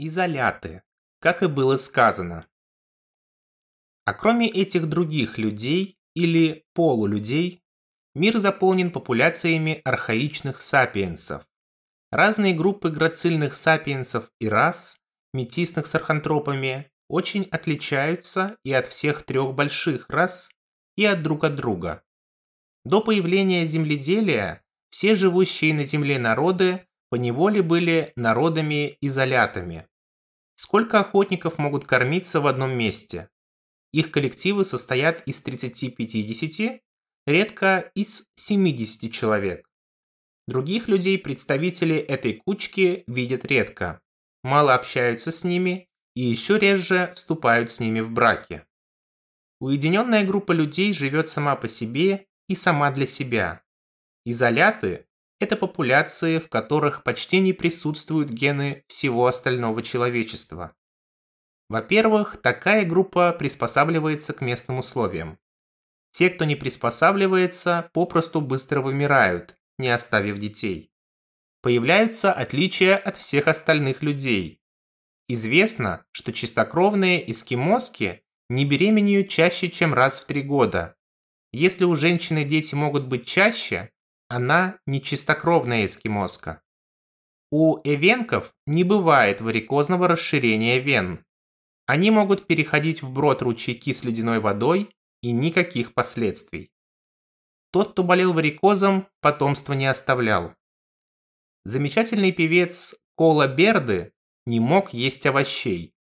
Изоляты, как и было сказано. А кроме этих других людей или полулюдей, мир заполнен популяциями архаичных сапиенсов. Разные группы грацильных сапиенсов и рас, метисных с архантропами, очень отличаются и от всех трех больших рас, и от друг от друга. До появления земледелия все живущие на земле народы поневоле были народами-изолятами. Сколько охотников могут кормиться в одном месте? Их коллективы состоят из 30-50, редко из 70 человек. Других людей представители этой кучки видят редко, мало общаются с ними и еще реже вступают с ними в браки. Уединенная группа людей живет сама по себе и сама для себя. Изоляты – это популяции, в которых почти не присутствуют гены всего остального человечества. Во-первых, такая группа приспосабливается к местным условиям. Те, кто не приспосабливается, попросту быстро вымирают, не оставив детей. Появляются отличия от всех остальных людей. Известно, что чистокровные эскимоски не беременеют чаще, чем раз в три года. Если у женщины дети могут быть чаще, она не чистокровная эскимоска. У эвенков не бывает варикозного расширения вен. Они могут переходить вброд ручейки с ледяной водой и никаких последствий. Тот, кто болел варикозом, потомства не оставлял. Замечательный певец Кола Берды не мог есть овощей.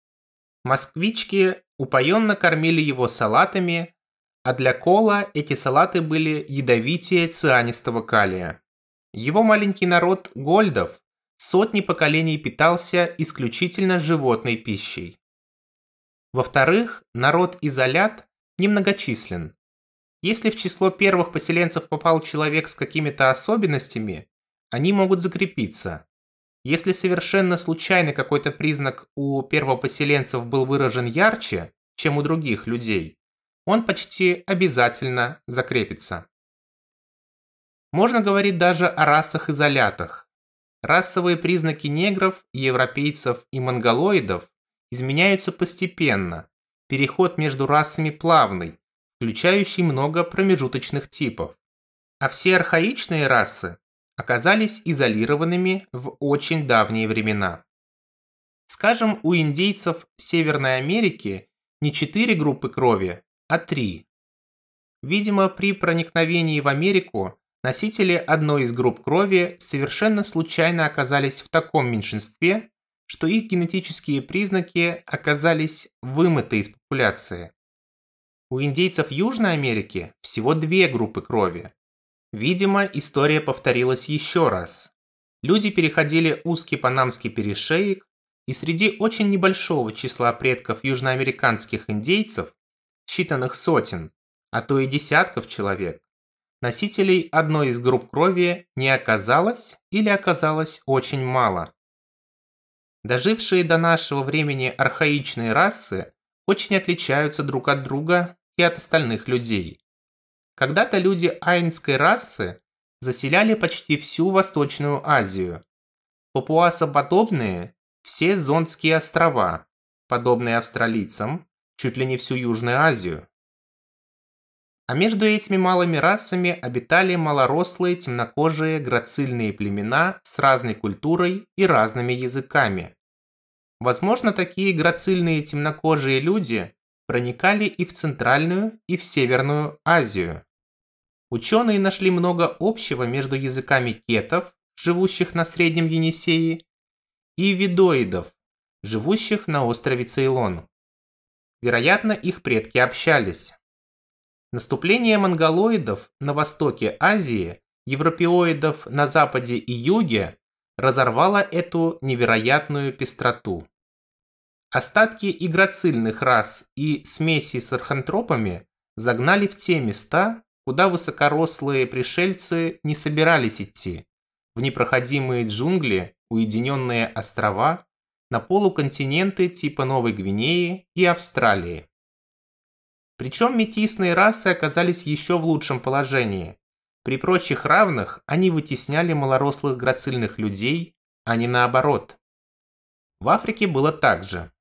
Москвички упоенно кормили его салатами, а для Кола эти салаты были ядовитее цианистого калия. Его маленький народ Гольдов сотни поколений питался исключительно животной пищей. Во-вторых, народ изолят немногочислен. Если в число первых поселенцев попал человек с какими-то особенностями, они могут закрепиться. Если совершенно случайно какой-то признак у первопоселенцев был выражен ярче, чем у других людей, он почти обязательно закрепится. Можно говорить даже о расах-изолятах. Расовые признаки негров, европейцев и монголоидов изменяются постепенно. Переход между расами плавный, включающий много промежуточных типов. А все архаичные расы оказались изолированными в очень давние времена. Скажем, у индейцев Северной Америки не четыре группы крови, а три. Видимо, при проникновении в Америку носители одной из групп крови совершенно случайно оказались в таком меньшинстве, что их генетические признаки оказались вымыты из популяции. У индейцев Южной Америки всего две группы крови. Видимо, история повторилась еще раз. Люди переходили узкий панамский перешеек, и среди очень небольшого числа предков южноамериканских индейцев, считанных сотен, а то и десятков человек, носителей одной из групп крови не оказалось или оказалось очень мало. Дожившие до нашего времени архаичные расы очень отличаются друг от друга и от остальных людей. Когда-то люди айнской расы заселяли почти всю Восточную Азию. Папуасоподобные – все Зондские острова, подобные австралийцам, чуть ли не всю Южную Азию. А между этими малыми расами обитали малорослые темнокожие грацильные племена с разной культурой и разными языками. Возможно, такие грацильные темнокожие люди проникали и в Центральную, и в Северную Азию. Ученые нашли много общего между языками кетов, живущих на Среднем Енисее, и видоидов, живущих на острове Цейлон. Вероятно, их предки общались. Наступление монголоидов на востоке Азии, европеоидов на западе и юге разорвало эту невероятную пестроту. Остатки игроцильных рас и смеси с архантропами загнали в те места, куда высокорослые пришельцы не собирались идти, в непроходимые джунгли, уединенные острова, на полуконтиненты типа Новой Гвинеи и Австралии. Причем метисные расы оказались еще в лучшем положении. При прочих равных они вытесняли малорослых грацильных людей, а не наоборот. В Африке было так же.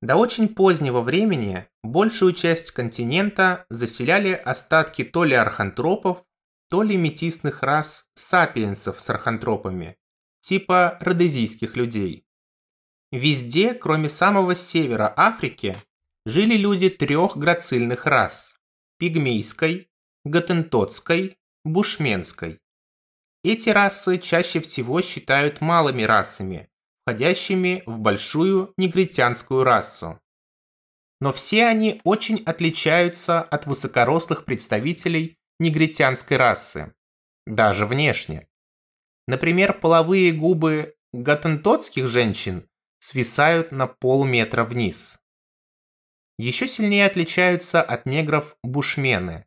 До очень позднего времени большую часть континента заселяли остатки то ли архантропов, то ли метисных рас сапиенсов с архантропами, типа родезийских людей. Везде, кроме самого севера Африки, жили люди трех грацильных рас – пигмейской, готентотской, бушменской. Эти расы чаще всего считают малыми расами, входящими в большую негритянскую расу. Но все они очень отличаются от высокорослых представителей негритянской расы, даже внешне. Например, половые губы готентотских женщин свисают на полметра вниз. Еще сильнее отличаются от негров бушмены.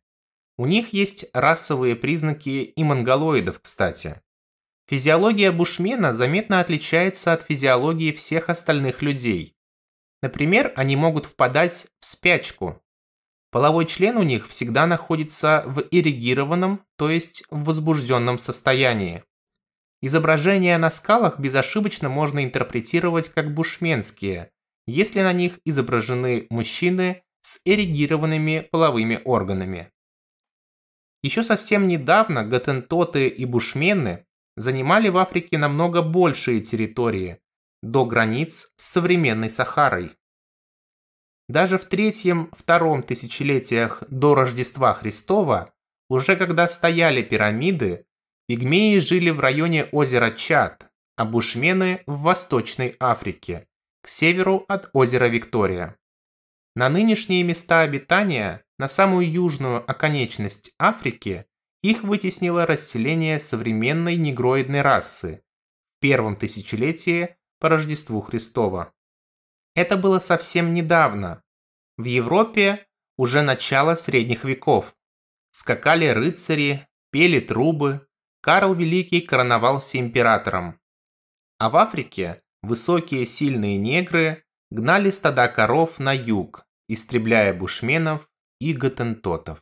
У них есть расовые признаки и монголоидов, кстати. Физиология бушмена заметно отличается от физиологии всех остальных людей. Например, они могут впадать в спячку. Половой член у них всегда находится в ирригированном, то есть в возбужденном состоянии. Изображения на скалах безошибочно можно интерпретировать как бушменские, если на них изображены мужчины с эрегированными половыми органами. Еще совсем недавно готентоты и бушмены занимали в Африке намного большие территории, до границ с современной Сахарой. Даже в третьем-втором тысячелетиях до Рождества Христова, уже когда стояли пирамиды, пигмеи жили в районе озера Чад, а бушмены в Восточной Африке, к северу от озера Виктория. На нынешние места обитания, на самую южную оконечность Африки, их вытеснило расселение современной негроидной расы в первом тысячелетии по Рождеству Христова. Это было совсем недавно. В Европе уже начало средних веков. Скакали рыцари, пели трубы, Карл Великий короновался императором. А в Африке высокие сильные негры гнали стада коров на юг, истребляя бушменов и готентотов.